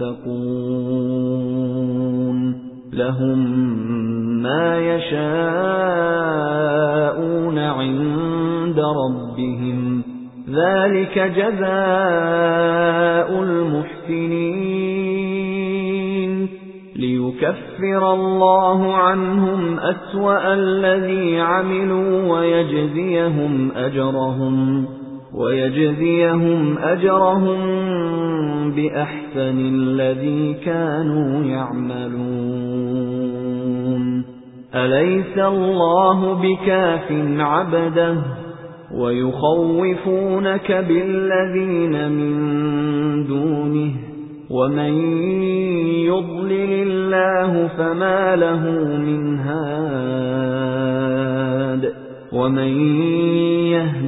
الْمُتَّقُونَ لَهُم مَّا يَشَاءُونَ عِندَ رَبِّهِمْ. ذَلِكَ جَزَاءُ الْمُحْسِنِينَ. لِيُكَفِّرَ اللَّهُ عَنْهُمْ أَسْوَأَ الَّذِي عَمِلُوا وَيَجْزِيَهُمْ أَجْرَهُمْ. وَيَجْزِيَهُمْ أَجْرَهُمْ بِأَحْسَنِ الَّذِي كَانُوا يَعْمَلُونَ. أَلَيْسَ اللَّهُ بِكَافٍ عَبْدَهُ وَيُخَوِّفُونَكَ بِالَّذِينَ مِن دُونِهِ؟ وَمَن يُضْلِلِ اللَّهُ فَمَا لَهُ مِنْ هَادٍ؟ وَمَن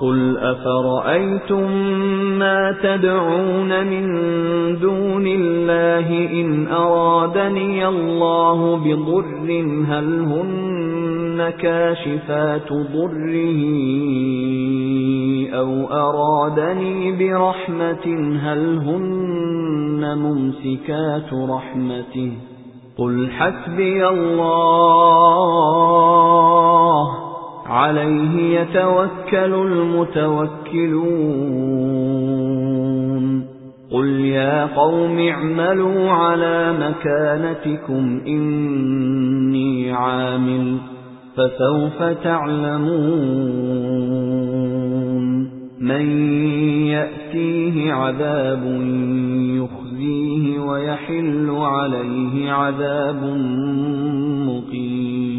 قُلْ أَفَرَأَيْتُم مَّا تَدْعُونَ مِن دُونِ اللَّهِ إِنْ أَرَادَنِيَ اللَّهُ بِضُرٍّ هَلْ هُنَّ كَاشِفَاتُ ضُرِّهِ أَوْ أَرَادَنِي بِرَحْمَةٍ هَلْ هُنَّ مُمْسِكَاتُ رَحْمَتِهِ قُلْ حَسْبِيَ اللَّهُ عَلَيْهِ يَتَوَكَّلُ الْمُتَوَكِّلُونَ. قُلْ يَا قَوْمِ اعْمَلُوا عَلَى مَكَانَتِكُمْ إِنِّي عَامِلٌ فَسَوْفَ تَعْلَمُونَ. مَن يَأْتِيهِ عَذَابٌ يُخْزِيهِ وَيَحِلُّ عَلَيْهِ عَذَابٌ مُّقِيمٌ.